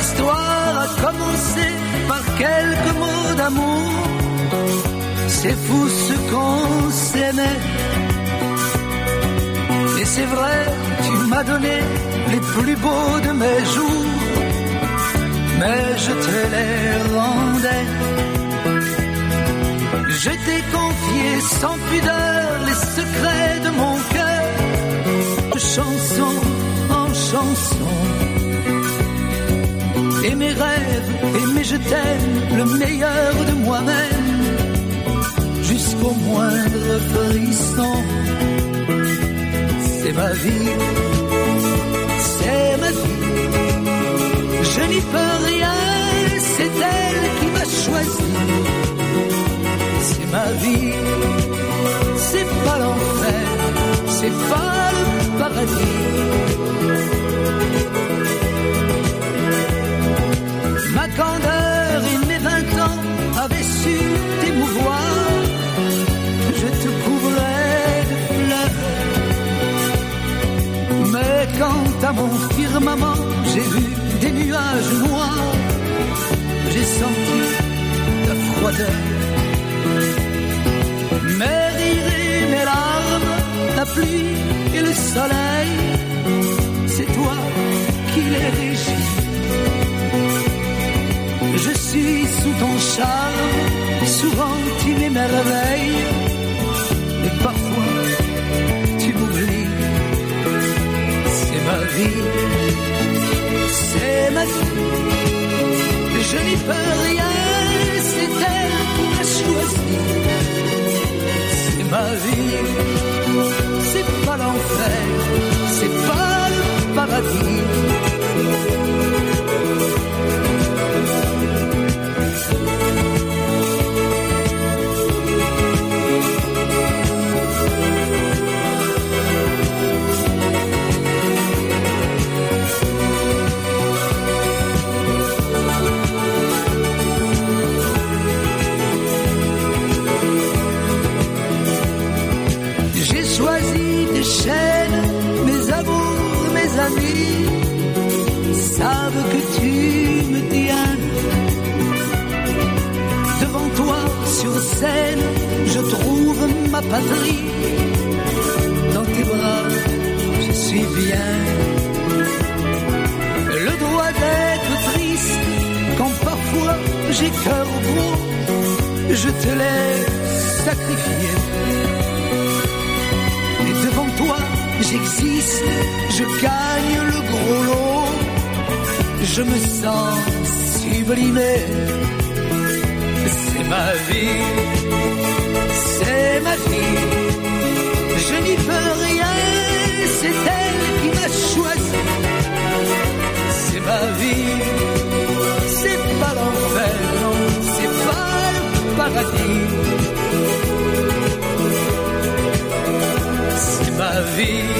l'histoire a commencé par quelques mots d'amour. C'est fou ce qu'on s'aimait. Et c'est vrai, tu m'as donné les plus beaux de mes jours. Mais je te les rendais. Je t'ai confié sans pudeur les secrets de mon cœur, chanson en chanson. Et mes rêves, et mes je t'aime, le meilleur de moi-même, jusqu'au moindre frisson. C'est ma vie, c'est ma vie. Je n'y peux rien, c'est elle qui m'a choisi. C'est ma vie, c'est pas l'enfer, c'est pas le paradis. Mon firmament, j'ai vu des nuages noirs. J'ai senti ta froideur. Mes rires et mes larmes, la pluie et le soleil, c'est toi qui les régis. Je suis sous ton charme, c'est ma vie. Je n'y peux rien, c'est elle qui m'a choisi. C'est ma vie, des chaînes, mes amours, mes amis savent que tu me tiens. Devant toi sur scène, je trouve ma patrie. Dans tes bras, je suis bien. Le droit d'être triste quand parfois j'ai cœur gros, je te l'ai sacrifié. J'existe, je gagne le gros lot. Je me sens sublimé. C'est ma vie, c'est ma vie. Je n'y peux rien, c'est elle qui m'a choisi. C'est ma vie, c'est pas l'enfer, c'est pas le paradis. C'est ma vie,